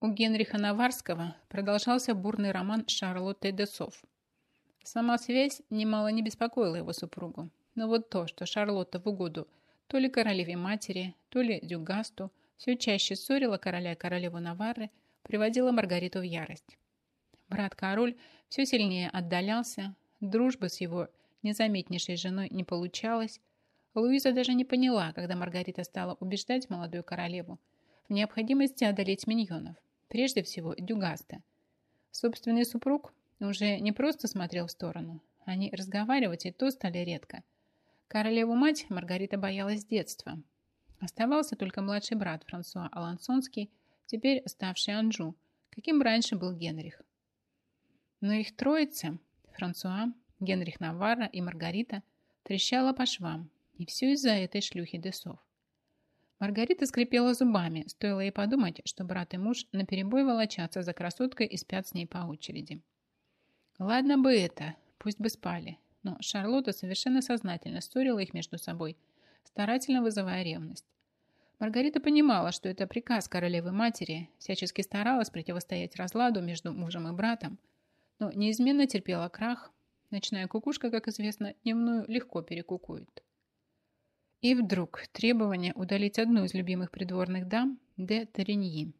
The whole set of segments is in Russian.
У Генриха Наварского продолжался бурный роман с Шарлоттой де Софф. Сама связь немало не беспокоила его супругу. Но вот то, что Шарлотта в угоду то ли королеве матери, то ли Дюгасту все чаще ссорила короля и королеву Наварры, приводило Маргариту в ярость. Брат-король все сильнее отдалялся, дружба с его незаметнейшей женой не получалась. Луиза даже не поняла, когда Маргарита стала убеждать молодую королеву в необходимости одолеть миньонов, прежде всего Дюгаста. Собственный супруг уже не просто смотрел в сторону, они разговаривать и то стали редко. Королеву-мать Маргарита боялась с детства. Оставался только младший брат Франсуа Алансонский, теперь ставший Анжу, каким раньше был Генрих. Но их троица, Франсуа, Генрих Наварра и Маргарита, трещала по швам, и все из-за этой шлюхи Десов. Маргарита скрипела зубами, стоило ей подумать, что брат и муж наперебой волочатся за красоткой и спят с ней по очереди. Ладно бы это, пусть бы спали, но Шарлотта совершенно сознательно ссорила их между собой, старательно вызывая ревность. Маргарита понимала, что это приказ королевы-матери, всячески старалась противостоять разладу между мужем и братом, но неизменно терпела крах. Ночная кукушка, как известно, дневную легко перекукует. И вдруг требование удалить одну из любимых придворных дам, де Тариньи.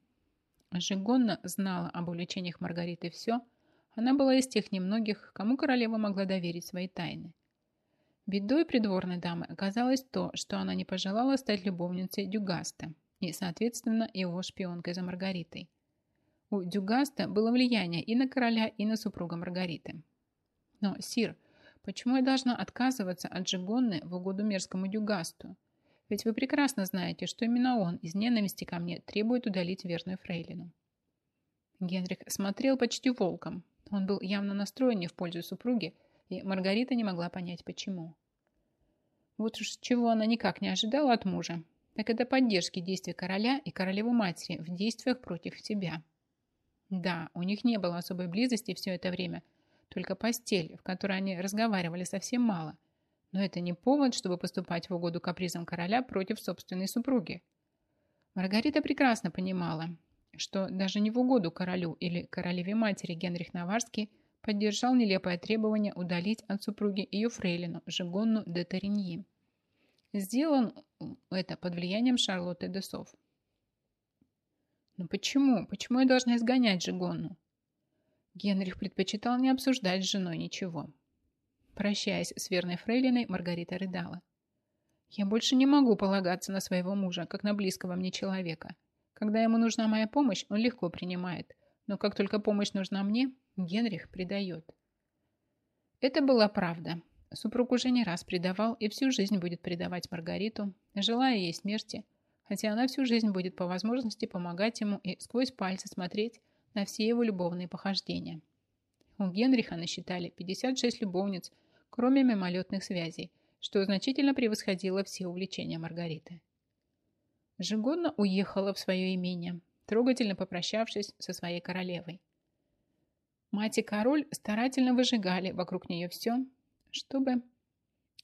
Жигонна знала об увлечениях Маргариты все. Она была из тех немногих, кому королева могла доверить свои тайны. Бедой придворной дамы оказалось то, что она не пожелала стать любовницей Дюгаста и, соответственно, его шпионкой за Маргаритой. У Дюгаста было влияние и на короля, и на супруга Маргариты. Но, Сир, почему я должна отказываться от Джигонны в угоду мерзкому Дюгасту? Ведь вы прекрасно знаете, что именно он из ненависти ко мне требует удалить верную фрейлину. Генрих смотрел почти волком. Он был явно настроен не в пользу супруги, и Маргарита не могла понять, почему. Вот уж чего она никак не ожидала от мужа, так это поддержки действий короля и королевы-матери в действиях против себя. Да, у них не было особой близости все это время, только постель, в которой они разговаривали совсем мало. Но это не повод, чтобы поступать в угоду капризам короля против собственной супруги. Маргарита прекрасно понимала, что даже не в угоду королю или королеве-матери Генрих Наварский поддержал нелепое требование удалить от супруги ее фрейлину Жигонну де Тариньи. Сделан это под влиянием Шарлотты де Софф. Но почему? Почему я должна изгонять Жигонну? Генрих предпочитал не обсуждать с женой ничего. Прощаясь с верной фрейлиной, Маргарита рыдала. «Я больше не могу полагаться на своего мужа, как на близкого мне человека. Когда ему нужна моя помощь, он легко принимает. Но как только помощь нужна мне, Генрих предает». Это была правда. Супруг уже не раз предавал и всю жизнь будет предавать Маргариту, желая ей смерти – хотя она всю жизнь будет по возможности помогать ему и сквозь пальцы смотреть на все его любовные похождения. У Генриха насчитали 56 любовниц, кроме мимолетных связей, что значительно превосходило все увлечения Маргариты. Жигонна уехала в свое имение, трогательно попрощавшись со своей королевой. Мать и король старательно выжигали вокруг нее все, чтобы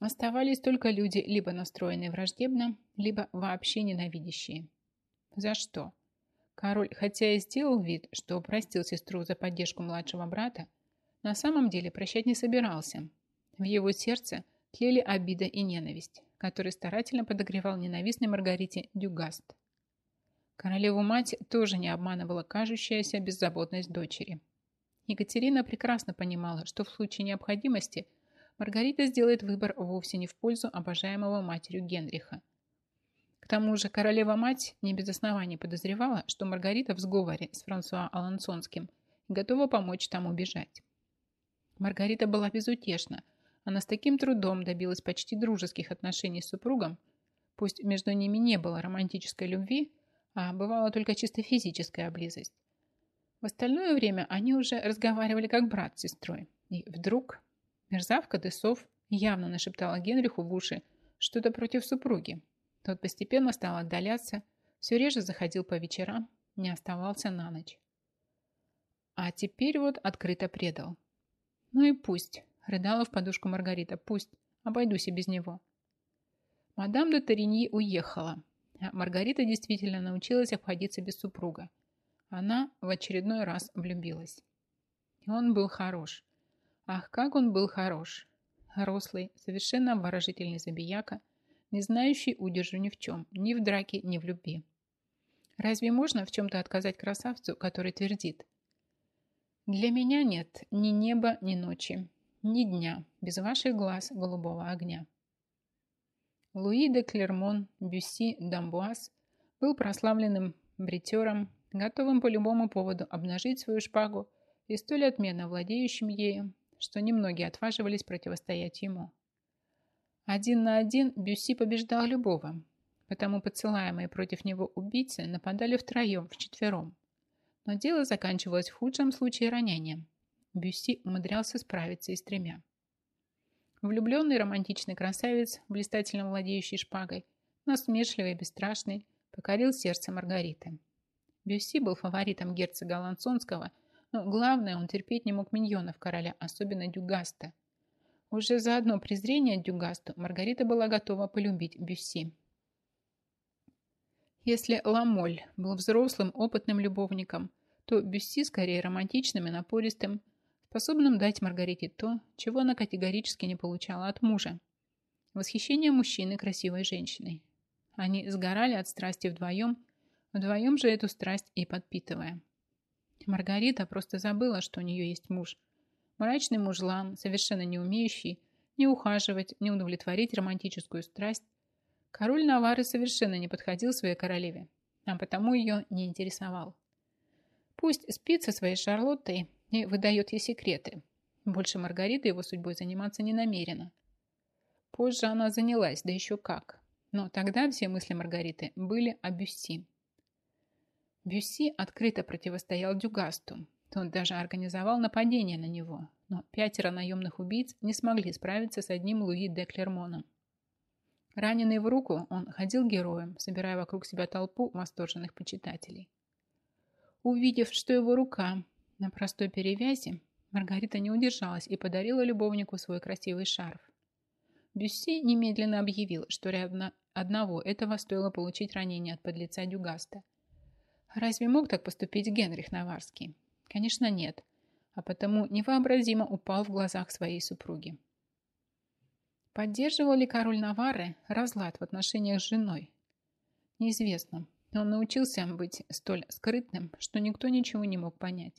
Оставались только люди, либо настроенные враждебно, либо вообще ненавидящие. За что? Король, хотя и сделал вид, что простил сестру за поддержку младшего брата, на самом деле прощать не собирался. В его сердце тлели обида и ненависть, который старательно подогревал ненавистной Маргарите Дюгаст. Королеву-мать тоже не обманывала кажущаяся беззаботность дочери. Екатерина прекрасно понимала, что в случае необходимости – Маргарита сделает выбор вовсе не в пользу обожаемого матерью Генриха. К тому же королева-мать не без оснований подозревала, что Маргарита в сговоре с Франсуа Алансонским готова помочь тому бежать. Маргарита была безутешна. Она с таким трудом добилась почти дружеских отношений с супругом, пусть между ними не было романтической любви, а бывала только чисто физическая близость. В остальное время они уже разговаривали как брат с сестрой. И вдруг Мерзавка Десов явно нашептала Генриху в уши что-то против супруги. Тот постепенно стал отдаляться, все реже заходил по вечерам, не оставался на ночь. А теперь вот открыто предал. Ну и пусть, рыдала в подушку Маргарита, пусть, обойдусь и без него. Мадам де Тариньи уехала, а Маргарита действительно научилась обходиться без супруга. Она в очередной раз влюбилась. И он был хорош. Ах, как он был хорош. Рослый, совершенно обворожительный забияка, не знающий удержу ни в чем, ни в драке, ни в любви. Разве можно в чем-то отказать красавцу, который твердит «Для меня нет ни неба, ни ночи, ни дня без ваших глаз голубого огня». Луи де Клермон Бюсси Дамбуаз был прославленным бритером, готовым по любому поводу обнажить свою шпагу и столь отменно владеющим ею, что немногие отваживались противостоять ему. Один на один Бюсси побеждал любого, потому подсылаемые против него убийцы нападали втроем, вчетвером. Но дело заканчивалось в худшем случае ранением. Бюсси умудрялся справиться и с тремя. Влюбленный романтичный красавец, блистательно владеющий шпагой, насмешливый и бесстрашный, покорил сердце Маргариты. Бюсси был фаворитом герцога Лансонского, но главное, он терпеть не мог миньонов короля, особенно Дюгаста. Уже за одно презрение Дюгасту Маргарита была готова полюбить Бюсси. Если Ламоль был взрослым, опытным любовником, то Бюсси скорее романтичным и напористым, способным дать Маргарите то, чего она категорически не получала от мужа. Восхищение мужчины красивой женщиной. Они сгорали от страсти вдвоем, вдвоем же эту страсть и подпитывая. Маргарита просто забыла, что у нее есть муж. Мрачный мужлан, совершенно не умеющий ни ухаживать, ни удовлетворить романтическую страсть. Король Навары совершенно не подходил своей королеве, а потому ее не интересовал. Пусть спит со своей Шарлоттой и выдает ей секреты. Больше Маргарита его судьбой заниматься не намерена. Позже она занялась, да еще как. Но тогда все мысли Маргариты были о Бюсси. Бюсси открыто противостоял Дюгасту. Он даже организовал нападение на него, но пятеро наемных убийц не смогли справиться с одним Луи де Клермоном. Раненый в руку, он ходил героем, собирая вокруг себя толпу восторженных почитателей. Увидев, что его рука на простой перевязи Маргарита не удержалась и подарила любовнику свой красивый шарф. Бюсси немедленно объявил, что рядом одного этого стоило получить ранение от подлеца Дюгаста. Разве мог так поступить Генрих Наварский? Конечно, нет, а потому невообразимо упал в глазах своей супруги. Поддерживал ли король Навары разлад в отношениях с женой? Неизвестно. Он научился быть столь скрытным, что никто ничего не мог понять.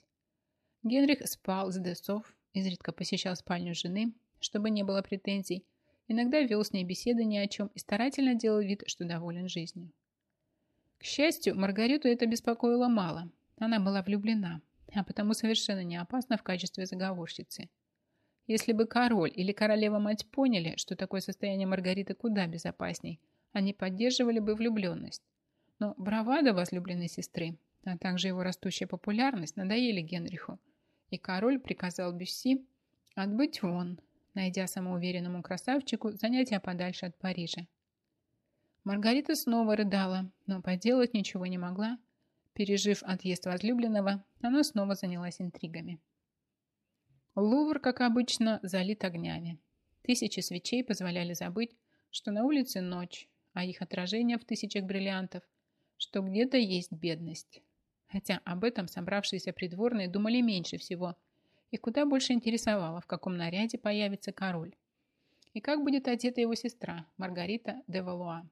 Генрих спал с Десов, изредка посещал спальню жены, чтобы не было претензий, иногда вел с ней беседы ни о чем и старательно делал вид, что доволен жизнью. К счастью, Маргариту это беспокоило мало. Она была влюблена, а потому совершенно не опасна в качестве заговорщицы. Если бы король или королева-мать поняли, что такое состояние Маргариты куда безопасней, они поддерживали бы влюбленность. Но бравада возлюбленной сестры, а также его растущая популярность надоели Генриху, и король приказал Бюсси отбыть вон, найдя самоуверенному красавчику занятия подальше от Парижа. Маргарита снова рыдала, но поделать ничего не могла. Пережив отъезд возлюбленного, она снова занялась интригами. Лувр, как обычно, залит огнями. Тысячи свечей позволяли забыть, что на улице ночь, а их отражение в тысячах бриллиантов, что где-то есть бедность хотя об этом собравшиеся придворные думали меньше всего. и куда больше интересовало, в каком наряде появится король. И как будет одета его сестра, Маргарита де Валуа.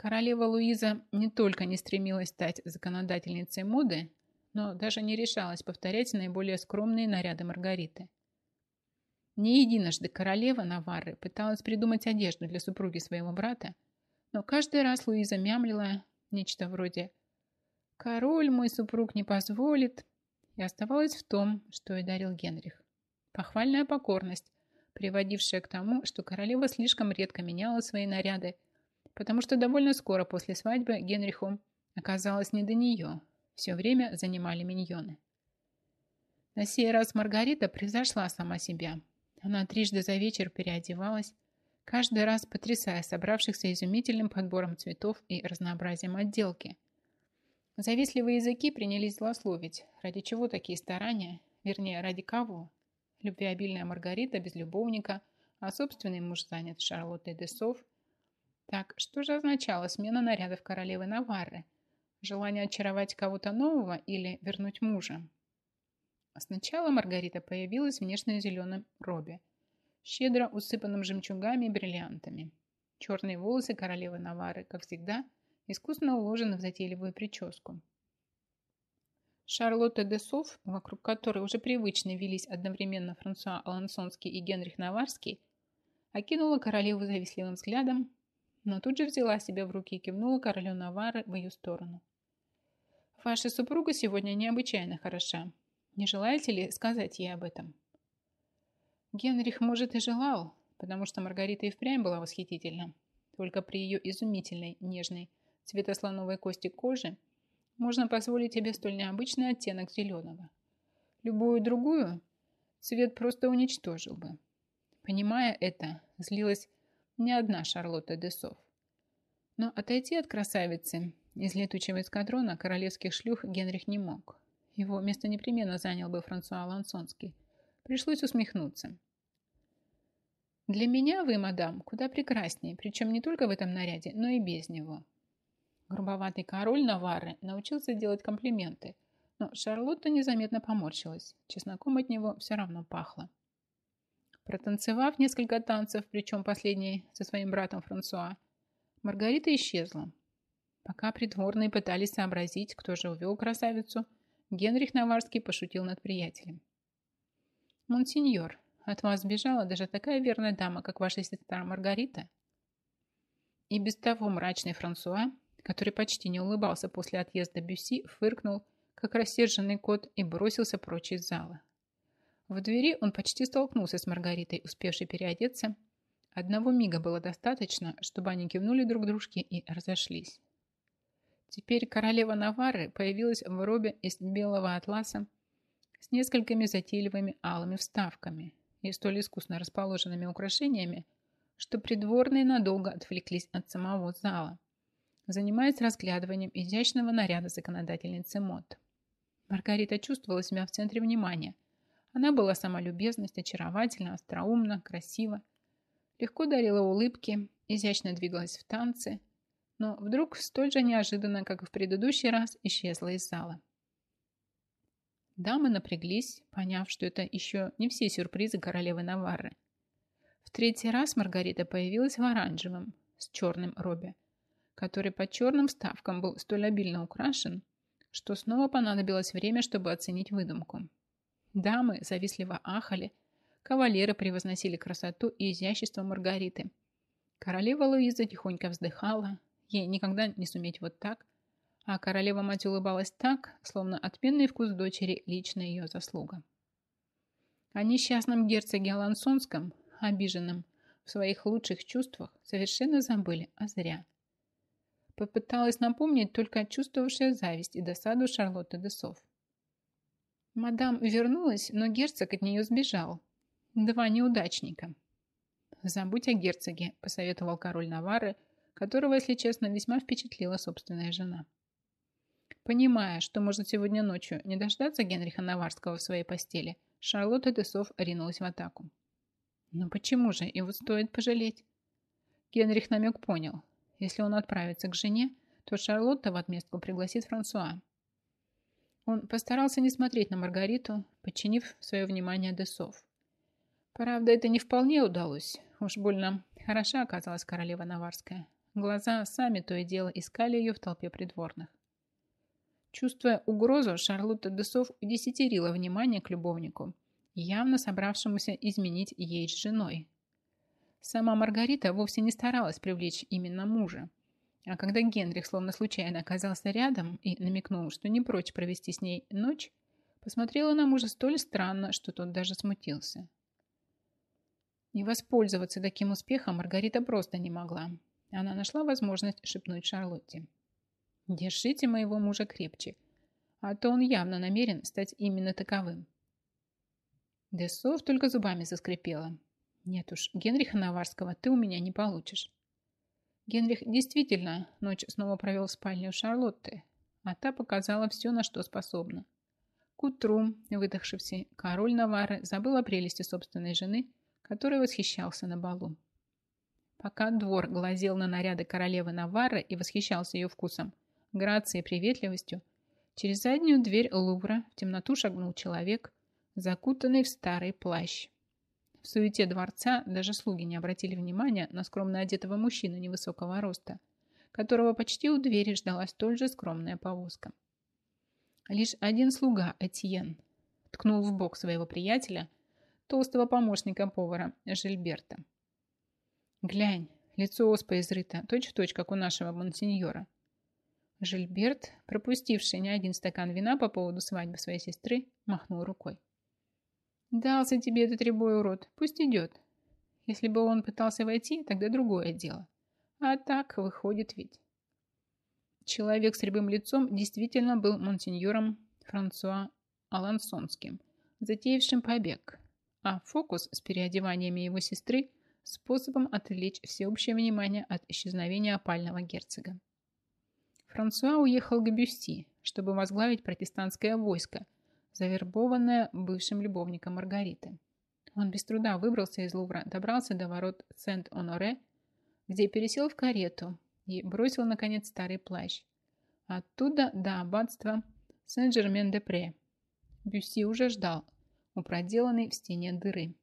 Королева Луиза не только не стремилась стать законодательницей моды, но даже не решалась повторять наиболее скромные наряды Маргариты. Не единожды королева Наварры пыталась придумать одежду для супруги своего брата, но каждый раз Луиза мямлила нечто вроде Король мой супруг не позволит. И оставалась в том, что и дарил Генрих. Похвальная покорность, приводившая к тому, что королева слишком редко меняла свои наряды, потому что довольно скоро после свадьбы Генриху оказалось не до нее. Все время занимали миньоны. На сей раз Маргарита превзошла сама себя. Она трижды за вечер переодевалась, каждый раз потрясая собравшихся изумительным подбором цветов и разнообразием отделки – Завистливые языки принялись злословить. Ради чего такие старания? Вернее, ради кого? Любвеобильная Маргарита без любовника, а собственный муж занят Шарлоттой де Сов. Так, что же означала смена нарядов королевы Наварры? Желание очаровать кого-то нового или вернуть мужа? Сначала Маргарита появилась в нежно-зеленом робе, щедро усыпанном жемчугами и бриллиантами. Черные волосы королевы Навары, как всегда, искусно уложены в затейливую прическу. Шарлотта де Соф, вокруг которой уже привычно велись одновременно Франсуа Алансонский и Генрих Наварский, окинула королеву завистливым взглядом, но тут же взяла себя в руки и кивнула королю Навары в ее сторону. «Ваша супруга сегодня необычайно хороша. Не желаете ли сказать ей об этом?» Генрих, может, и желал, потому что Маргарита и впрямь была восхитительна. Только при ее изумительной, нежной, цветослоновой кости кожи можно позволить себе столь необычный оттенок зеленого. Любую другую цвет просто уничтожил бы. Понимая это, злилась не одна Шарлотта Десов. Но отойти от красавицы из летучего эскадрона королевских шлюх Генрих не мог. Его место непременно занял бы Франсуа Лансонский. Пришлось усмехнуться. Для меня вы, мадам, куда прекраснее, причем не только в этом наряде, но и без него. Грубоватый король Наварры научился делать комплименты, но Шарлотта незаметно поморщилась. Чесноком от него все равно пахло. Протанцевав несколько танцев, причем последний со своим братом Франсуа, Маргарита исчезла. Пока придворные пытались сообразить, кто же увел красавицу, Генрих Наварский пошутил над приятелем. «Монсеньор, от вас сбежала даже такая верная дама, как ваша сестра Маргарита. И без того мрачный Франсуа, который почти не улыбался после отъезда Бюси, фыркнул, как рассерженный кот, и бросился прочь из зала. В двери он почти столкнулся с Маргаритой, успевшей переодеться. Одного мига было достаточно, чтобы они кивнули друг дружке и разошлись. Теперь королева Навары появилась в робе из белого атласа с несколькими затейливыми алыми вставками, и столь искусно расположенными украшениями, что придворные надолго отвлеклись от самого зала, занимаясь разглядыванием изящного наряда законодательницы мод. Маргарита чувствовала себя в центре внимания. Она была сама любезность, очаровательна, остроумна, красива, легко дарила улыбки, изящно двигалась в танце, но вдруг столь же неожиданно, как и в предыдущий раз, исчезла из зала. Дамы напряглись, поняв, что это еще не все сюрпризы королевы Наварры. В третий раз Маргарита появилась в оранжевом, с черным робе, который по черным вставкам был столь обильно украшен, что снова понадобилось время, чтобы оценить выдумку. Дамы завистливо ахали, кавалеры превозносили красоту и изящество Маргариты. Королева Луиза тихонько вздыхала, ей никогда не суметь вот так, а королева-мать улыбалась так, словно отменный вкус дочери – лично ее заслуга. О несчастном герцоге Алансонском, обиженном в своих лучших чувствах, совершенно забыли, а зря. Попыталась напомнить только чувствовавшая зависть и досаду Шарлотты Десов. Мадам вернулась, но герцог от нее сбежал. Два неудачника. «Забудь о герцоге», – посоветовал король Навары, которого, если честно, весьма впечатлила собственная жена. Понимая, что может сегодня ночью не дождаться Генриха Наварского в своей постели, Шарлотта Десов ринулась в атаку. Но почему же его стоит пожалеть? Генрих намек понял. Если он отправится к жене, то Шарлотта в отместку пригласит Франсуа. Он постарался не смотреть на Маргариту, подчинив свое внимание Десов. Правда, это не вполне удалось. Уж больно хороша оказалась королева Наварская. Глаза сами то и дело искали ее в толпе придворных. Чувствуя угрозу, Шарлотта Десов удесятерила внимание к любовнику, явно собравшемуся изменить ей с женой. Сама Маргарита вовсе не старалась привлечь именно мужа. А когда Генрих словно случайно оказался рядом и намекнул, что не прочь провести с ней ночь, посмотрела на мужа столь странно, что тот даже смутился. Не воспользоваться таким успехом Маргарита просто не могла. Она нашла возможность шепнуть Шарлотте. Держите моего мужа крепче, а то он явно намерен стать именно таковым. Десов только зубами заскрипела. Нет уж, Генриха Наварского ты у меня не получишь. Генрих действительно ночь снова провел в спальне у Шарлотты, а та показала все, на что способна. К утру, выдохшийся, король Навары забыл о прелести собственной жены, которой восхищался на балу. Пока двор глазел на наряды королевы Навары и восхищался ее вкусом, грацией и приветливостью, через заднюю дверь Лувра в темноту шагнул человек, закутанный в старый плащ. В суете дворца даже слуги не обратили внимания на скромно одетого мужчину невысокого роста, которого почти у двери ждала столь же скромная повозка. Лишь один слуга, Этьен, ткнул в бок своего приятеля, толстого помощника повара Жильберта. «Глянь, лицо оспа изрыто, точь-в-точь, как у нашего монсеньора». Жильберт, пропустивший не один стакан вина по поводу свадьбы своей сестры, махнул рукой. Дался тебе этот рябой урод, пусть идет. Если бы он пытался войти, тогда другое дело. А так выходит ведь. Человек с рябым лицом действительно был монсеньором Франсуа Алансонским, затеявшим побег, а фокус с переодеваниями его сестры – способом отвлечь всеобщее внимание от исчезновения опального герцога. Франсуа уехал к Бюсти, чтобы возглавить протестантское войско – завербованная бывшим любовником Маргариты. Он без труда выбрался из Лувра, добрался до ворот Сент-Оноре, где пересел в карету и бросил, наконец, старый плащ. Оттуда до аббатства Сен-Жермен-де-Пре. Бюсси уже ждал у проделанной в стене дыры.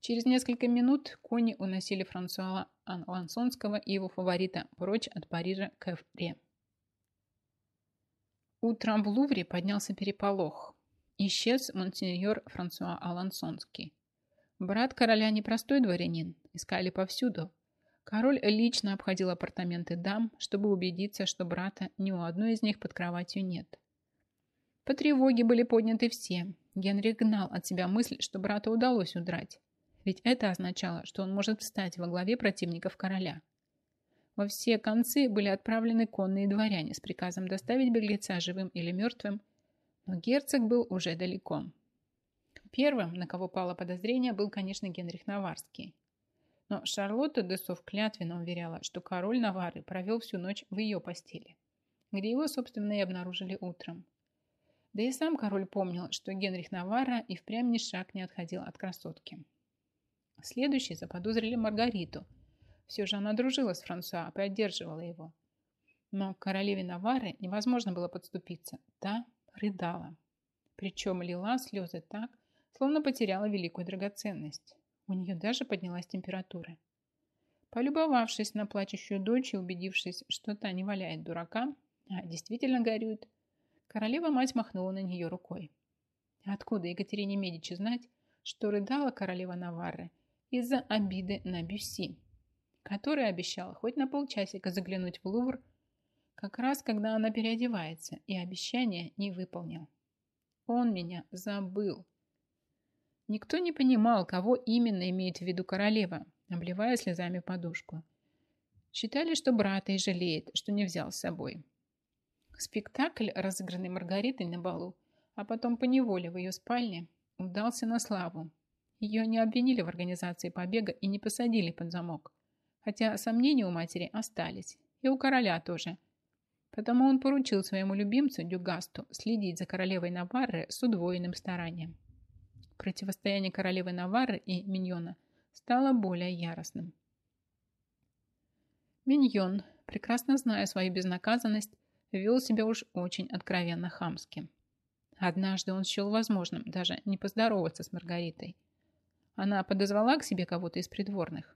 Через несколько минут кони уносили Франсуала Лансонского и его фаворита прочь от Парижа к Эвре. Утром в Лувре поднялся переполох. Исчез монсеньор Франсуа Алансонский. Брат короля непростой дворянин, искали повсюду. Король лично обходил апартаменты дам, чтобы убедиться, что брата ни у одной из них под кроватью нет. По тревоге были подняты все. Генрих гнал от себя мысль, что брату удалось удрать. Ведь это означало, что он может встать во главе противников короля – во все концы были отправлены конные дворяне с приказом доставить беглеца живым или мертвым, но герцог был уже далеко. Первым, на кого пало подозрение, был, конечно, Генрих Наварский. Но Шарлотта Десов клятвенно уверяла, что король Навары провел всю ночь в ее постели, где его, собственно, и обнаружили утром. Да и сам король помнил, что Генрих Навара и впрямь ни шаг не отходил от красотки. Следующий заподозрили Маргариту – все же она дружила с Франсуа, поддерживала его. Но к королеве Навары невозможно было подступиться. Та рыдала. Причем лила слезы так, словно потеряла великую драгоценность. У нее даже поднялась температура. Полюбовавшись на плачущую дочь и убедившись, что та не валяет дурака, а действительно горюет, королева-мать махнула на нее рукой. Откуда Екатерине Медичи знать, что рыдала королева Наварры из-за обиды на Бюсси? Который обещал хоть на полчасика заглянуть в Лувр, как раз когда она переодевается, и обещание не выполнил. Он меня забыл. Никто не понимал, кого именно имеет в виду королева, обливая слезами подушку. Считали, что брата и жалеет, что не взял с собой. Спектакль, разыгранный Маргаритой на балу, а потом поневоле в ее спальне, удался на славу. Ее не обвинили в организации побега и не посадили под замок хотя сомнения у матери остались, и у короля тоже. Потому он поручил своему любимцу Дюгасту следить за королевой Наварры с удвоенным старанием. Противостояние королевы Наварры и Миньона стало более яростным. Миньон, прекрасно зная свою безнаказанность, вел себя уж очень откровенно хамски. Однажды он счел возможным даже не поздороваться с Маргаритой. Она подозвала к себе кого-то из придворных.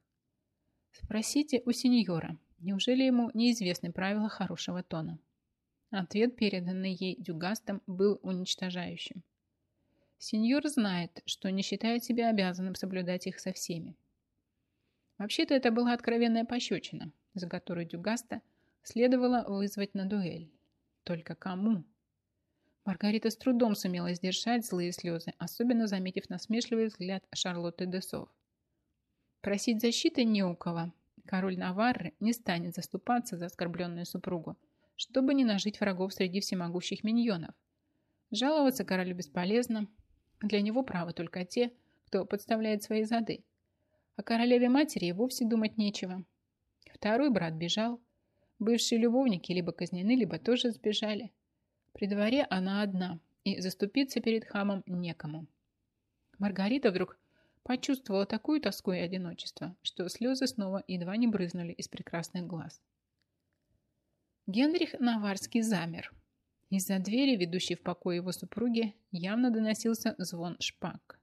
Спросите у сеньора, неужели ему неизвестны правила хорошего тона? Ответ, переданный ей Дюгастом, был уничтожающим. Сеньор знает, что не считает себя обязанным соблюдать их со всеми. Вообще-то это была откровенная пощечина, за которую Дюгаста следовало вызвать на дуэль. Только кому? Маргарита с трудом сумела сдержать злые слезы, особенно заметив насмешливый взгляд Шарлотты Десов. Просить защиты не у кого. Король Наварры не станет заступаться за оскорбленную супругу, чтобы не нажить врагов среди всемогущих миньонов. Жаловаться королю бесполезно. Для него правы только те, кто подставляет свои зады. О королеве матери и вовсе думать нечего. Второй брат бежал. Бывшие любовники либо казнены, либо тоже сбежали. При дворе она одна, и заступиться перед хамом некому. Маргарита вдруг Почувствовала такую тоску и одиночество, что слезы снова едва не брызнули из прекрасных глаз. Генрих Наварский замер. Из-за двери, ведущей в покой его супруги, явно доносился звон шпаг.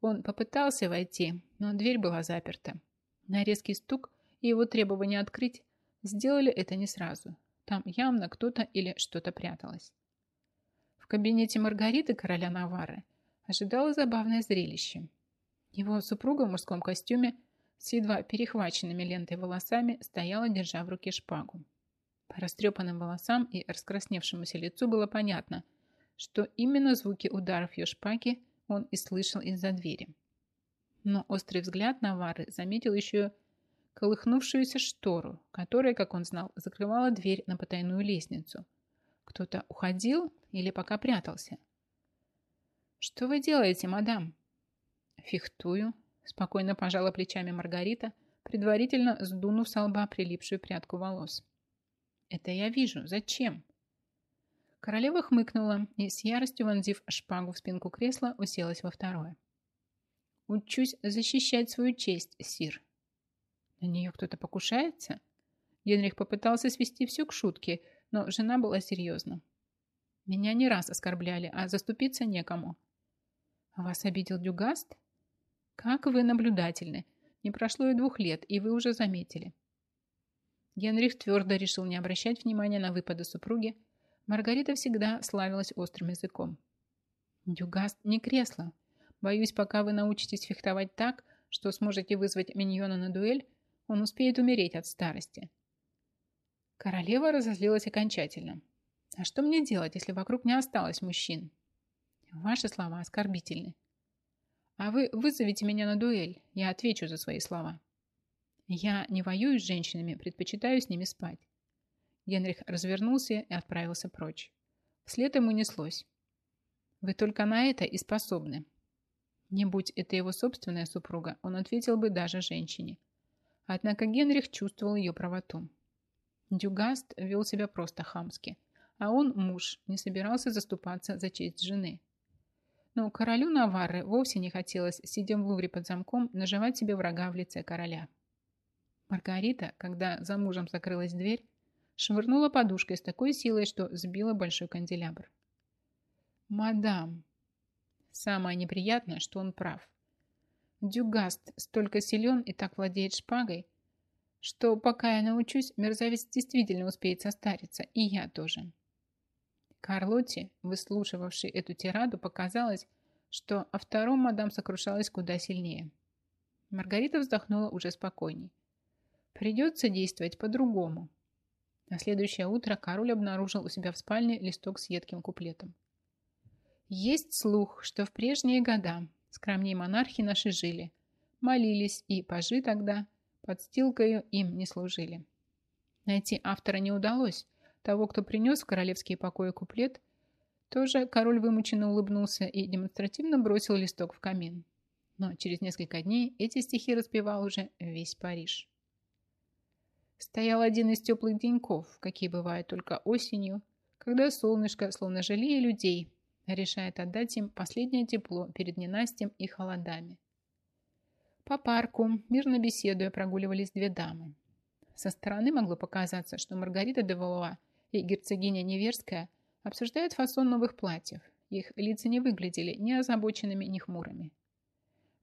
Он попытался войти, но дверь была заперта. На резкий стук и его требование открыть сделали это не сразу. Там явно кто-то или что-то пряталось. В кабинете Маргариты, короля Навары, ожидало забавное зрелище. Его супруга в мужском костюме с едва перехваченными лентой волосами стояла, держа в руке шпагу. По растрепанным волосам и раскрасневшемуся лицу было понятно, что именно звуки ударов ее шпаги он и слышал из-за двери. Но острый взгляд Навары заметил еще колыхнувшуюся штору, которая, как он знал, закрывала дверь на потайную лестницу. Кто-то уходил или пока прятался. «Что вы делаете, мадам?» «Фехтую», – спокойно пожала плечами Маргарита, предварительно сдунув с лба прилипшую прядку волос. «Это я вижу. Зачем?» Королева хмыкнула и, с яростью вонзив шпагу в спинку кресла, уселась во второе. «Учусь защищать свою честь, сир». «На нее кто-то покушается?» Генрих попытался свести все к шутке, но жена была серьезна. «Меня не раз оскорбляли, а заступиться некому». «Вас обидел Дюгаст?» «Как вы наблюдательны. Не прошло и двух лет, и вы уже заметили». Генрих твердо решил не обращать внимания на выпады супруги. Маргарита всегда славилась острым языком. «Дюгаст не кресло. Боюсь, пока вы научитесь фехтовать так, что сможете вызвать миньона на дуэль, он успеет умереть от старости». Королева разозлилась окончательно. «А что мне делать, если вокруг не осталось мужчин?» «Ваши слова оскорбительны». «А вы вызовите меня на дуэль, я отвечу за свои слова». Я не воюю с женщинами, предпочитаю с ними спать. Генрих развернулся и отправился прочь. Вслед ему неслось. Вы только на это и способны. Не будь это его собственная супруга, он ответил бы даже женщине. Однако Генрих чувствовал ее правоту. Дюгаст вел себя просто хамски, а он, муж, не собирался заступаться за честь жены. Но королю Наварры вовсе не хотелось, сидя в лувре под замком, наживать себе врага в лице короля. Маргарита, когда за мужем закрылась дверь, швырнула подушкой с такой силой, что сбила большой канделябр. «Мадам!» Самое неприятное, что он прав. Дюгаст столько силен и так владеет шпагой, что пока я научусь, мерзавец действительно успеет состариться, и я тоже. Карлотте, выслушивавшей эту тираду, показалось, что о втором мадам сокрушалась куда сильнее. Маргарита вздохнула уже спокойней. Придется действовать по-другому. На следующее утро король обнаружил у себя в спальне листок с едким куплетом. Есть слух, что в прежние года скромнее монархи наши жили, молились и пажи тогда под стилкою им не служили. Найти автора не удалось. Того, кто принес в королевские покои куплет, тоже король вымученно улыбнулся и демонстративно бросил листок в камин. Но через несколько дней эти стихи распевал уже весь Париж. Стоял один из теплых деньков, какие бывают только осенью, когда солнышко, словно жалея людей, решает отдать им последнее тепло перед ненастьем и холодами. По парку, мирно беседуя, прогуливались две дамы. Со стороны могло показаться, что Маргарита де Валуа и герцогиня Неверская обсуждают фасон новых платьев. Их лица не выглядели ни озабоченными, ни хмурыми.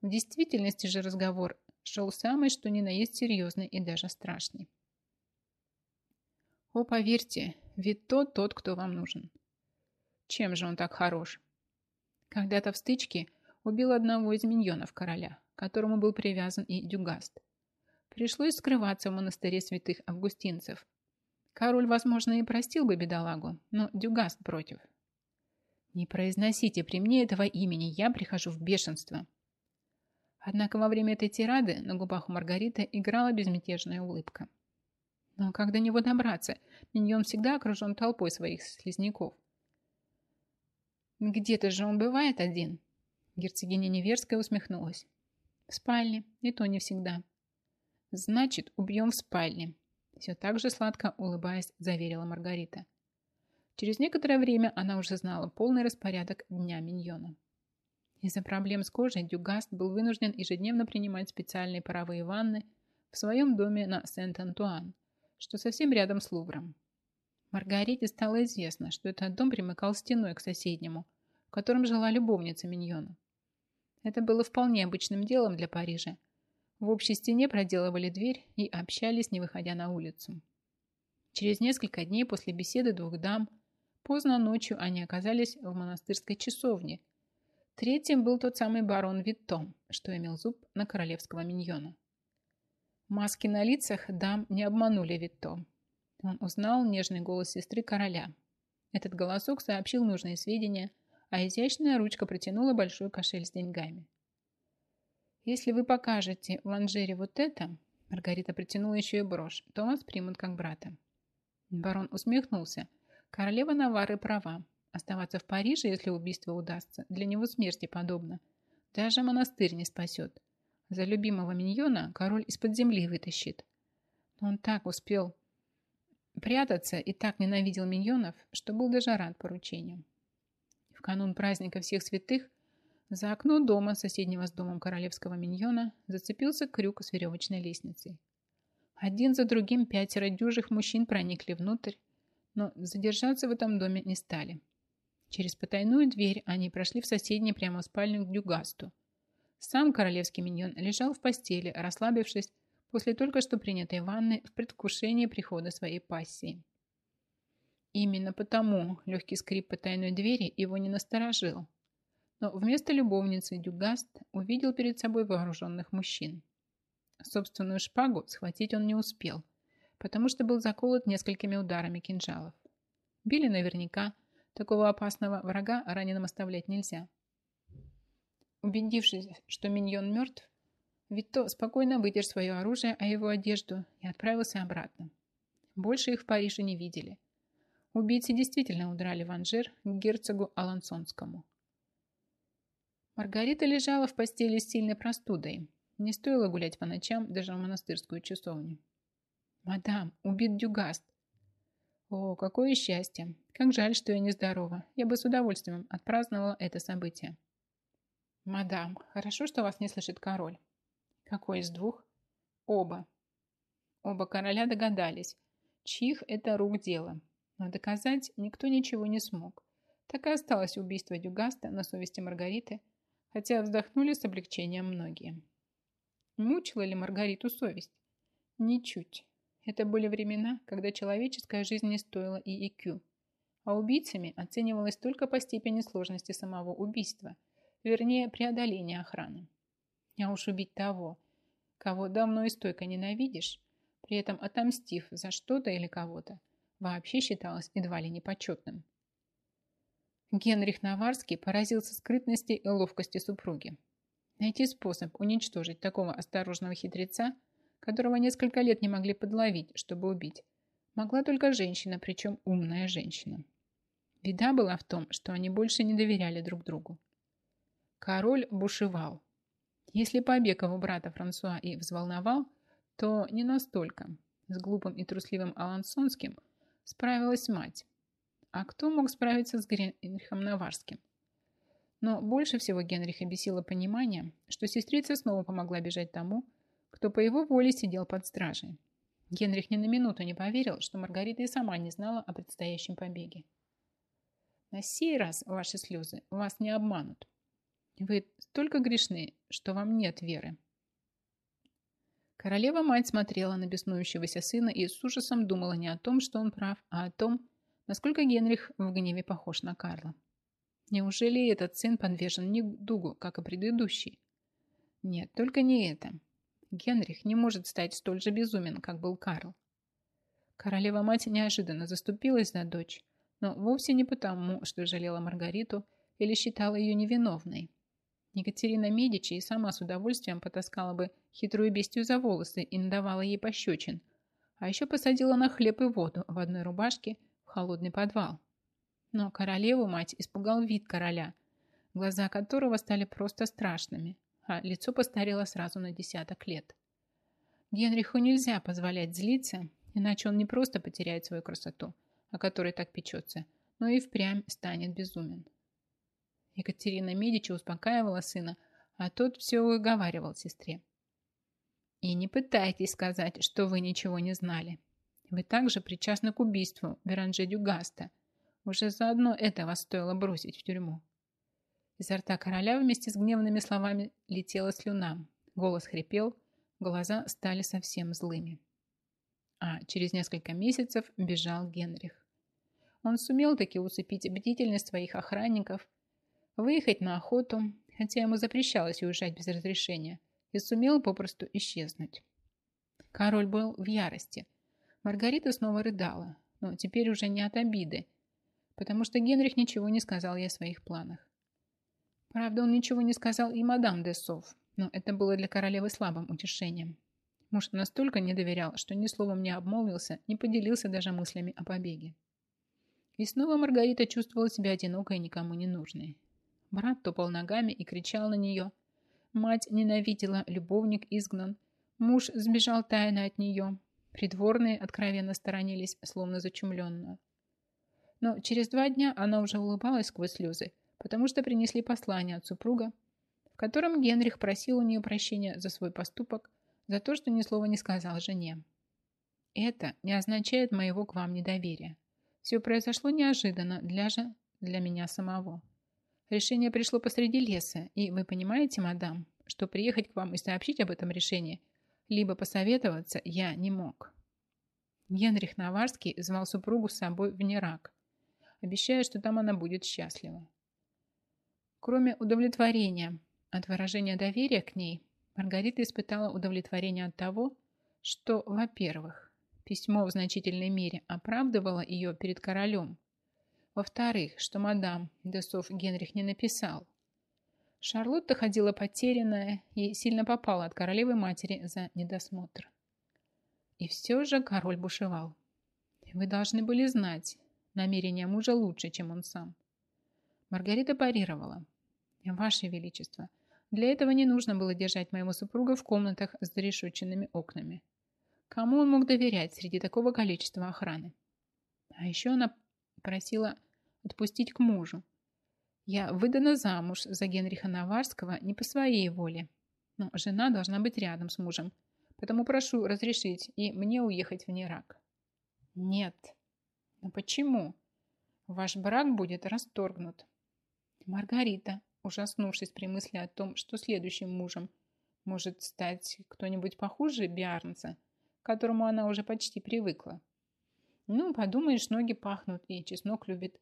В действительности же разговор шел самый, что ни на есть серьезный и даже страшный. О, поверьте, ведь тот тот, кто вам нужен. Чем же он так хорош? Когда-то в стычке убил одного из миньонов короля, которому был привязан и Дюгаст. Пришлось скрываться в монастыре святых августинцев. Король, возможно, и простил бы бедолагу, но Дюгаст против. Не произносите при мне этого имени, я прихожу в бешенство. Однако во время этой тирады на губах у Маргариты играла безмятежная улыбка. Но как до него добраться? Миньон всегда окружен толпой своих слизняков. Где-то же он бывает один. Герцогиня Неверская усмехнулась. В спальне, и то не всегда. Значит, убьем в спальне. Все так же сладко улыбаясь, заверила Маргарита. Через некоторое время она уже знала полный распорядок дня миньона. Из-за проблем с кожей Дюгаст был вынужден ежедневно принимать специальные паровые ванны в своем доме на Сент-Антуан – что совсем рядом с Лувром. Маргарите стало известно, что этот дом примыкал стеной к соседнему, в котором жила любовница Миньона. Это было вполне обычным делом для Парижа. В общей стене проделывали дверь и общались, не выходя на улицу. Через несколько дней после беседы двух дам, поздно ночью они оказались в монастырской часовне. Третьим был тот самый барон Виттом, что имел зуб на королевского миньона. Маски на лицах дам не обманули Витто. Он узнал нежный голос сестры короля. Этот голосок сообщил нужные сведения – а изящная ручка протянула большой кошель с деньгами. «Если вы покажете в Анжере вот это», Маргарита протянула еще и брошь, то вас примут как брата. Барон усмехнулся. Королева Навары права. Оставаться в Париже, если убийство удастся, для него смерти подобно. Даже монастырь не спасет. За любимого миньона король из-под земли вытащит. Но он так успел прятаться и так ненавидел миньонов, что был даже рад поручению канун праздника всех святых за окно дома, соседнего с домом королевского миньона, зацепился крюк с веревочной лестницей. Один за другим пятеро дюжих мужчин проникли внутрь, но задержаться в этом доме не стали. Через потайную дверь они прошли в соседний прямо спальню к Дюгасту. Сам королевский миньон лежал в постели, расслабившись после только что принятой ванны в предвкушении прихода своей пассии. Именно потому легкий скрип потайной двери его не насторожил. Но вместо любовницы Дюгаст увидел перед собой вооруженных мужчин. Собственную шпагу схватить он не успел, потому что был заколот несколькими ударами кинжалов. Били наверняка, такого опасного врага раненым оставлять нельзя. Убедившись, что миньон мертв, Витто спокойно вытер свое оружие о его одежду и отправился обратно. Больше их в Париже не видели. Убийцы действительно удрали в Анжер к герцогу Алансонскому. Маргарита лежала в постели с сильной простудой. Не стоило гулять по ночам даже в монастырскую часовню. «Мадам, убит Дюгаст!» «О, какое счастье! Как жаль, что я нездорова. Я бы с удовольствием отпраздновала это событие». «Мадам, хорошо, что вас не слышит король». «Какой из двух?» «Оба». Оба короля догадались, чьих это рук дело, но доказать никто ничего не смог. Так и осталось убийство Дюгаста на совести Маргариты, хотя вздохнули с облегчением многие. Мучила ли Маргариту совесть? Ничуть. Это были времена, когда человеческая жизнь не стоила и ИК, а убийцами оценивалась только по степени сложности самого убийства, вернее, преодоления охраны. А уж убить того, кого давно и стойко ненавидишь, при этом отомстив за что-то или кого-то, вообще считалось едва ли непочетным. Генрих Наварский поразился скрытности и ловкости супруги. Найти способ уничтожить такого осторожного хитреца, которого несколько лет не могли подловить, чтобы убить, могла только женщина, причем умная женщина. Беда была в том, что они больше не доверяли друг другу. Король бушевал. Если побег его брата Франсуа и взволновал, то не настолько. С глупым и трусливым Алансонским – справилась мать. А кто мог справиться с Генрихом Наварским? Но больше всего Генриха бесило понимание, что сестрица снова помогла бежать тому, кто по его воле сидел под стражей. Генрих ни на минуту не поверил, что Маргарита и сама не знала о предстоящем побеге. На сей раз ваши слезы вас не обманут. Вы столько грешны, что вам нет веры. Королева-мать смотрела на беснующегося сына и с ужасом думала не о том, что он прав, а о том, насколько Генрих в гневе похож на Карла. Неужели этот сын подвержен недугу, как и предыдущий? Нет, только не это. Генрих не может стать столь же безумен, как был Карл. Королева-мать неожиданно заступилась за дочь, но вовсе не потому, что жалела Маргариту или считала ее невиновной, Екатерина Медичи и сама с удовольствием потаскала бы хитрую бестию за волосы и надавала ей пощечин, а еще посадила на хлеб и воду в одной рубашке холодный подвал. Но королеву мать испугал вид короля, глаза которого стали просто страшными, а лицо постарело сразу на десяток лет. Генриху нельзя позволять злиться, иначе он не просто потеряет свою красоту, о которой так печется, но и впрямь станет безумен. Екатерина Медичи успокаивала сына, а тот все уговаривал сестре. «И не пытайтесь сказать, что вы ничего не знали. Вы также причастны к убийству Беранже Дюгаста. Уже заодно это вас стоило бросить в тюрьму. Изо рта короля вместе с гневными словами летела слюна. Голос хрипел, глаза стали совсем злыми. А через несколько месяцев бежал Генрих. Он сумел таки усыпить бдительность своих охранников, выехать на охоту, хотя ему запрещалось уезжать без разрешения, и сумел попросту исчезнуть. Король был в ярости. Маргарита снова рыдала, но теперь уже не от обиды, потому что Генрих ничего не сказал ей о своих планах. Правда, он ничего не сказал и мадам де Сов, но это было для королевы слабым утешением. Муж настолько не доверял, что ни словом не обмолвился, не поделился даже мыслями о побеге. И снова Маргарита чувствовала себя одинокой и никому не нужной. Брат топал ногами и кричал на нее. Мать ненавидела, любовник изгнан. Муж сбежал тайно от нее. Придворные откровенно сторонились, словно зачумленную. Но через два дня она уже улыбалась сквозь слезы, потому что принесли послание от супруга, в котором Генрих просил у нее прощения за свой поступок, за то, что ни слова не сказал жене. Это не означает моего к вам недоверия. Все произошло неожиданно для же для меня самого. Решение пришло посреди леса, и вы понимаете, мадам, что приехать к вам и сообщить об этом решении, либо посоветоваться я не мог. Генрих Наварский звал супругу с собой в Нерак, обещая, что там она будет счастлива. Кроме удовлетворения от выражения доверия к ней, Маргарита испытала удовлетворение от того, что, во-первых, письмо в значительной мере оправдывало ее перед королем, во-вторых, что мадам Десов Генрих не написал. Шарлотта ходила потерянная и сильно попала от королевы матери за недосмотр. И все же король бушевал. Вы должны были знать, намерения мужа лучше, чем он сам. Маргарита парировала. Ваше Величество, для этого не нужно было держать моего супруга в комнатах с зарешетченными окнами. Кому он мог доверять среди такого количества охраны? А еще она просила отпустить к мужу. Я выдана замуж за Генриха Наварского не по своей воле, но жена должна быть рядом с мужем, потому прошу разрешить и мне уехать в Нерак. Нет. Но почему? Ваш брак будет расторгнут. Маргарита, ужаснувшись при мысли о том, что следующим мужем может стать кто-нибудь похуже Биарнца, к которому она уже почти привыкла. Ну, подумаешь, ноги пахнут, и чеснок любит.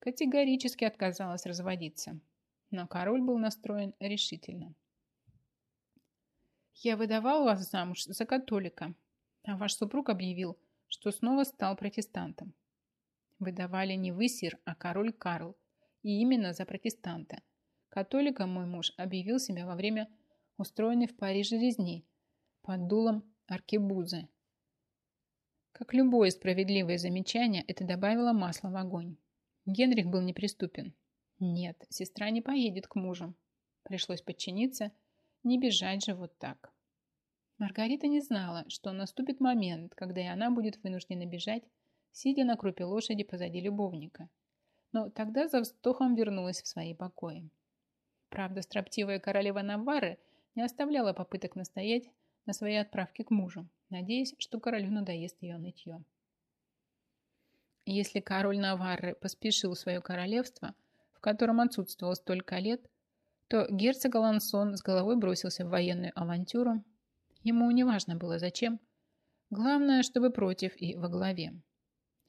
Категорически отказалась разводиться. Но король был настроен решительно. «Я выдавал вас замуж за католика, а ваш супруг объявил, что снова стал протестантом. Выдавали не вы, сир, а король Карл, и именно за протестанта. Католиком мой муж объявил себя во время устроенной в Париже резни под дулом аркебузы. Как любое справедливое замечание, это добавило масла в огонь. Генрих был неприступен. Нет, сестра не поедет к мужу. Пришлось подчиниться, не бежать же вот так. Маргарита не знала, что наступит момент, когда и она будет вынуждена бежать, сидя на крупе лошади позади любовника. Но тогда за вздохом вернулась в свои покои. Правда, строптивая королева Навары не оставляла попыток настоять на своей отправке к мужу, надеясь, что королю надоест ее нытье. Если король Наварры поспешил в свое королевство, в котором отсутствовал столько лет, то герцог Алансон с головой бросился в военную авантюру. Ему не важно было зачем. Главное, чтобы против и во главе.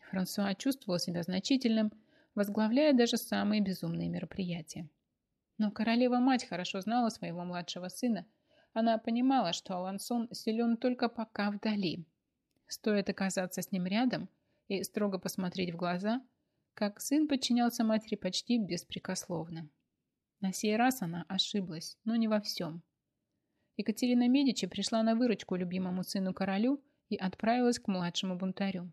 Франсуа чувствовал себя значительным, возглавляя даже самые безумные мероприятия. Но королева-мать хорошо знала своего младшего сына. Она понимала, что Алансон силен только пока вдали. Стоит оказаться с ним рядом и строго посмотреть в глаза, как сын подчинялся матери почти беспрекословно. На сей раз она ошиблась, но не во всем. Екатерина Медичи пришла на выручку любимому сыну королю и отправилась к младшему бунтарю.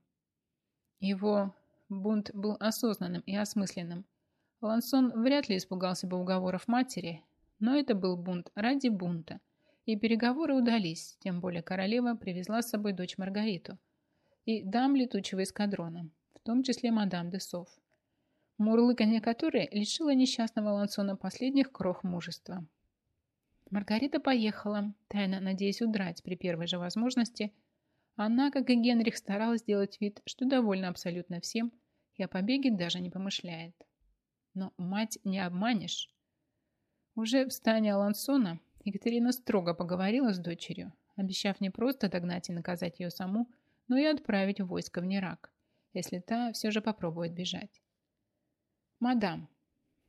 Его бунт был осознанным и осмысленным – Лансон вряд ли испугался бы уговоров матери, но это был бунт ради бунта, и переговоры удались, тем более королева привезла с собой дочь Маргариту и дам летучего эскадрона, в том числе мадам де Сов, мурлыканье которой лишило несчастного Лансона последних крох мужества. Маргарита поехала, тайно надеясь удрать при первой же возможности, Она, как и Генрих, старалась сделать вид, что довольна абсолютно всем и о побеге даже не помышляет. Но мать не обманешь. Уже в стане Алансона Екатерина строго поговорила с дочерью, обещав не просто догнать и наказать ее саму, но и отправить войско в Нерак, если та все же попробует бежать. «Мадам,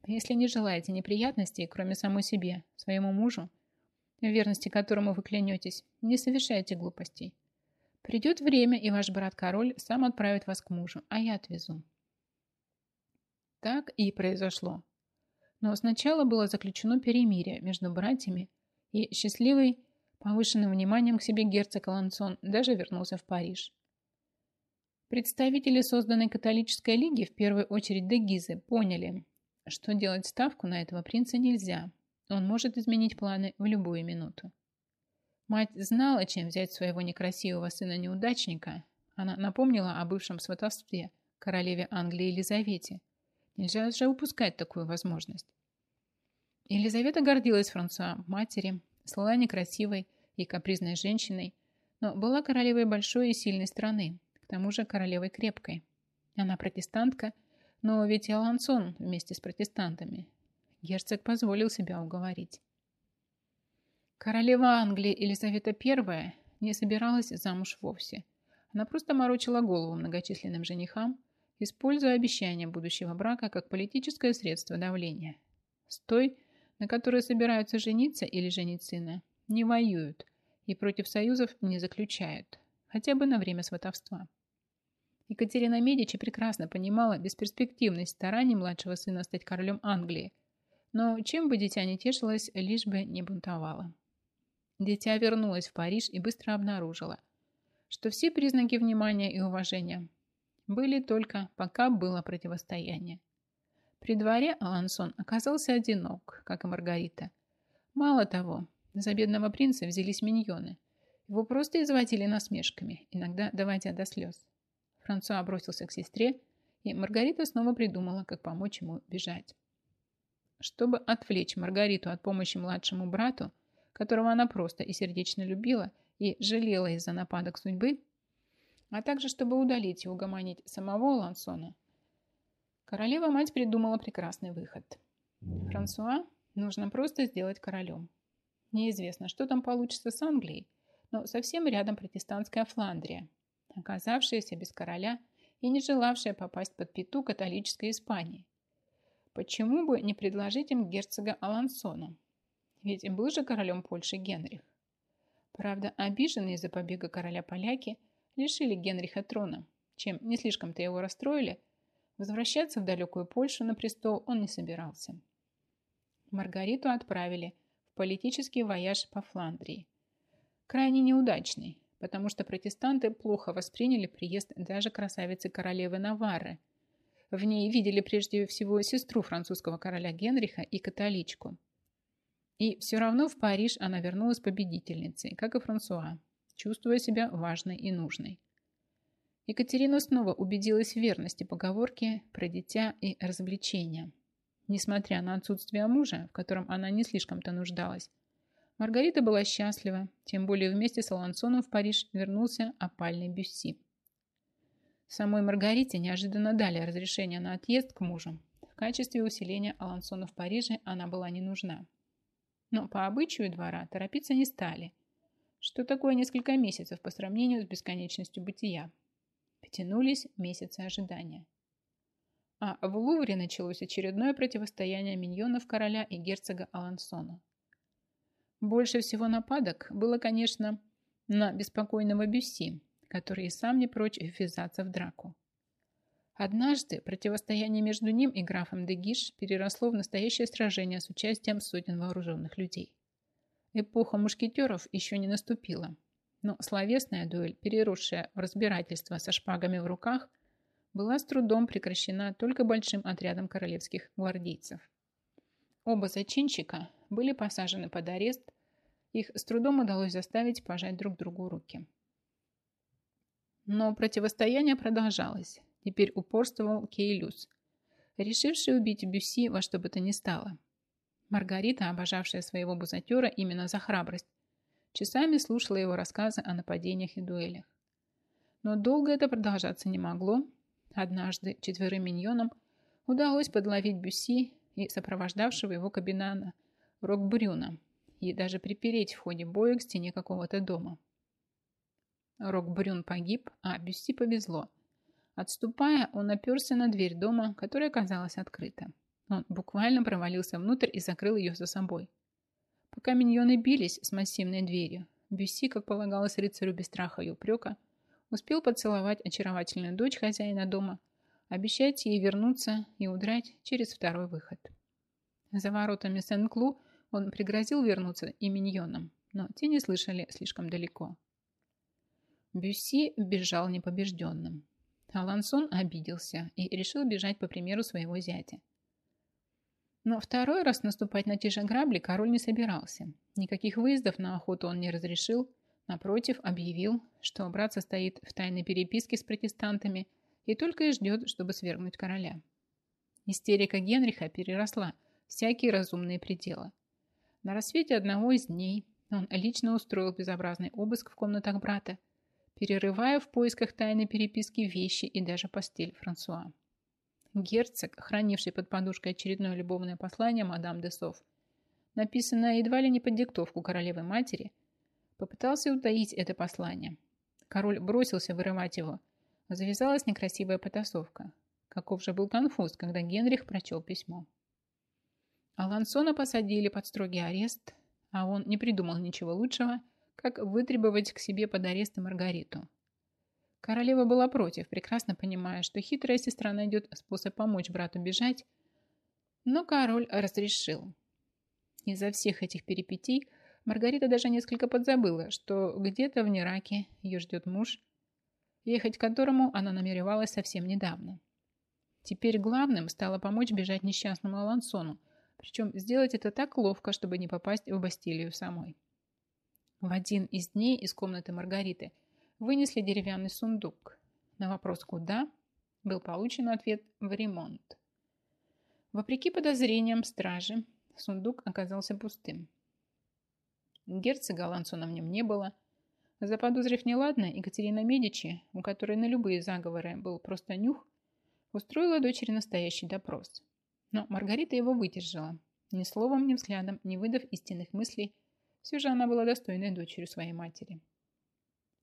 если не желаете неприятностей, кроме самой себе, своему мужу, в верности которому вы клянетесь, не совершайте глупостей. Придет время, и ваш брат-король сам отправит вас к мужу, а я отвезу». Так и произошло. Но сначала было заключено перемирие между братьями, и счастливый, повышенным вниманием к себе герцог Алансон даже вернулся в Париж. Представители созданной католической лиги, в первую очередь Дегизы, поняли, что делать ставку на этого принца нельзя. Он может изменить планы в любую минуту. Мать знала, чем взять своего некрасивого сына-неудачника. Она напомнила о бывшем сватовстве королеве Англии Елизавете. Нельзя же упускать такую возможность. Елизавета гордилась Франсуа, матери, слала некрасивой и капризной женщиной, но была королевой большой и сильной страны, к тому же королевой крепкой. Она протестантка, но ведь и Алансон вместе с протестантами. Герцог позволил себя уговорить. Королева Англии Елизавета I не собиралась замуж вовсе. Она просто морочила голову многочисленным женихам, используя обещание будущего брака как политическое средство давления. С той, на которой собираются жениться или женить сына, не воюют и против союзов не заключают, хотя бы на время сватовства. Екатерина Медичи прекрасно понимала бесперспективность стараний младшего сына стать королем Англии, но чем бы дитя не тешилось, лишь бы не бунтовало. Дитя вернулось в Париж и быстро обнаружила, что все признаки внимания и уважения были только пока было противостояние. При дворе Алансон оказался одинок, как и Маргарита. Мало того, за бедного принца взялись миньоны. Его просто изводили насмешками, иногда доводя до слез. Франсуа бросился к сестре, и Маргарита снова придумала, как помочь ему бежать. Чтобы отвлечь Маргариту от помощи младшему брату, которого она просто и сердечно любила и жалела из-за нападок судьбы, а также чтобы удалить и угомонить самого Лансона, королева-мать придумала прекрасный выход. Франсуа нужно просто сделать королем. Неизвестно, что там получится с Англией, но совсем рядом протестантская Фландрия, оказавшаяся без короля и не желавшая попасть под пету католической Испании. Почему бы не предложить им герцога Алансона, ведь был же королем Польши Генрих. Правда, обиженные из-за побега короля поляки лишили Генриха трона, чем не слишком-то его расстроили. Возвращаться в далекую Польшу на престол он не собирался. Маргариту отправили в политический вояж по Фландрии. Крайне неудачный, потому что протестанты плохо восприняли приезд даже красавицы королевы Наварры. В ней видели прежде всего сестру французского короля Генриха и католичку – и все равно в Париж она вернулась победительницей, как и Франсуа, чувствуя себя важной и нужной. Екатерина снова убедилась в верности поговорки про дитя и развлечения. Несмотря на отсутствие мужа, в котором она не слишком-то нуждалась, Маргарита была счастлива, тем более вместе с Алансоном в Париж вернулся опальный Бюсси. Самой Маргарите неожиданно дали разрешение на отъезд к мужу. В качестве усиления Алансона в Париже она была не нужна. Но по обычаю двора торопиться не стали. Что такое несколько месяцев по сравнению с бесконечностью бытия? Потянулись месяцы ожидания. А в Лувре началось очередное противостояние миньонов короля и герцога Алансона. Больше всего нападок было, конечно, на беспокойного Бюсси, который и сам не прочь ввязаться в драку. Однажды противостояние между ним и графом Дегиш переросло в настоящее сражение с участием сотен вооруженных людей. Эпоха мушкетеров еще не наступила, но словесная дуэль, переросшая в разбирательство со шпагами в руках, была с трудом прекращена только большим отрядом королевских гвардейцев. Оба зачинщика были посажены под арест, их с трудом удалось заставить пожать друг другу руки. Но противостояние продолжалось, Теперь упорствовал Кейлюс, решивший убить Бюсси во что бы то ни стало. Маргарита, обожавшая своего бузатера именно за храбрость, часами слушала его рассказы о нападениях и дуэлях. Но долго это продолжаться не могло. Однажды четверым миньонам удалось подловить Бюсси и сопровождавшего его кабинана Рокбрюна и даже припереть в ходе боя к стене какого-то дома. Рокбрюн погиб, а Бюсси повезло. Отступая, он оперся на дверь дома, которая оказалась открыта. Он буквально провалился внутрь и закрыл ее за собой. Пока миньоны бились с массивной дверью, Бюсси, как полагалось рыцарю без страха и упрека, успел поцеловать очаровательную дочь хозяина дома, обещать ей вернуться и удрать через второй выход. За воротами Сен-Клу он пригрозил вернуться и миньонам, но те не слышали слишком далеко. Бюсси бежал непобежденным. Алансон обиделся и решил бежать по примеру своего зятя. Но второй раз наступать на те же грабли король не собирался. Никаких выездов на охоту он не разрешил. Напротив, объявил, что брат состоит в тайной переписке с протестантами и только и ждет, чтобы свергнуть короля. Истерика Генриха переросла всякие разумные пределы. На рассвете одного из дней он лично устроил безобразный обыск в комнатах брата, перерывая в поисках тайной переписки вещи и даже постель Франсуа. Герцог, хранивший под подушкой очередное любовное послание мадам де Соф, написанное едва ли не под диктовку королевы матери, попытался утаить это послание. Король бросился вырывать его. Завязалась некрасивая потасовка. Каков же был конфуз, когда Генрих прочел письмо. Алансона посадили под строгий арест, а он не придумал ничего лучшего, как вытребовать к себе под арест Маргариту. Королева была против, прекрасно понимая, что хитрая сестра найдет способ помочь брату бежать, но король разрешил. Из-за всех этих перипетий Маргарита даже несколько подзабыла, что где-то в Нераке ее ждет муж, ехать к которому она намеревалась совсем недавно. Теперь главным стало помочь бежать несчастному Алансону, причем сделать это так ловко, чтобы не попасть в Бастилию самой. В один из дней из комнаты Маргариты – вынесли деревянный сундук. На вопрос «Куда?» был получен ответ «В ремонт». Вопреки подозрениям стражи, сундук оказался пустым. Герцога Лансона в нем не было. Заподозрив неладное, Екатерина Медичи, у которой на любые заговоры был просто нюх, устроила дочери настоящий допрос. Но Маргарита его выдержала. Ни словом, ни взглядом, не выдав истинных мыслей, все же она была достойной дочерью своей матери.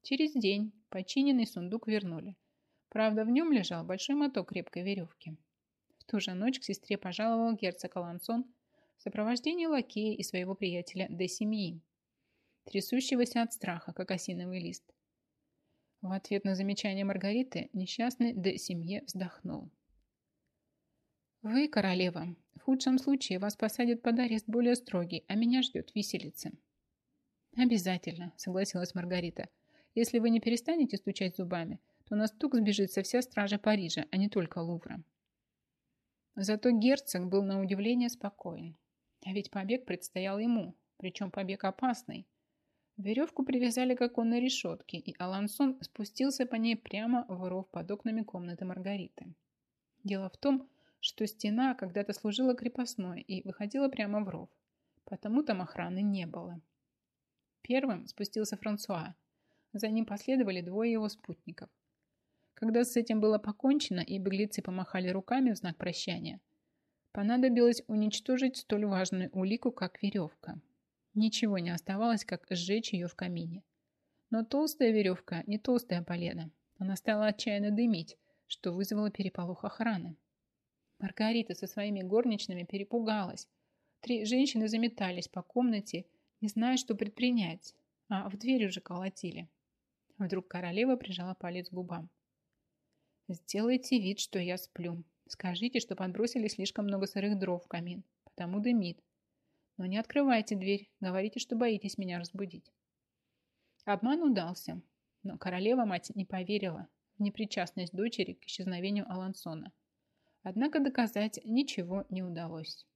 Через день починенный сундук вернули. Правда, в нем лежал большой моток крепкой веревки. В ту же ночь к сестре пожаловал герцог Алансон в сопровождении лакея и своего приятеля де семьи, трясущегося от страха, как осиновый лист. В ответ на замечание Маргариты несчастный де семье вздохнул. «Вы, королева, в худшем случае вас посадят под арест более строгий, а меня ждет виселица». «Обязательно», — согласилась Маргарита. Если вы не перестанете стучать зубами, то на стук сбежится вся стража Парижа, а не только Лувра. Зато герцог был на удивление спокоен. А ведь побег предстоял ему, причем побег опасный. Веревку привязали к оконной решетке, и Алансон спустился по ней прямо в ров под окнами комнаты Маргариты. Дело в том, что стена когда-то служила крепостной и выходила прямо в ров. Потому там охраны не было. Первым спустился Франсуа, за ним последовали двое его спутников. Когда с этим было покончено и беглецы помахали руками в знак прощания, понадобилось уничтожить столь важную улику, как веревка. Ничего не оставалось, как сжечь ее в камине. Но толстая веревка не толстая полена. Она стала отчаянно дымить, что вызвало переполох охраны. Маргарита со своими горничными перепугалась. Три женщины заметались по комнате, не зная, что предпринять, а в дверь уже колотили. Вдруг королева прижала палец к губам. «Сделайте вид, что я сплю. Скажите, что подбросили слишком много сырых дров в камин, потому дымит. Но не открывайте дверь, говорите, что боитесь меня разбудить». Обман удался, но королева-мать не поверила в непричастность дочери к исчезновению Алансона. Однако доказать ничего не удалось.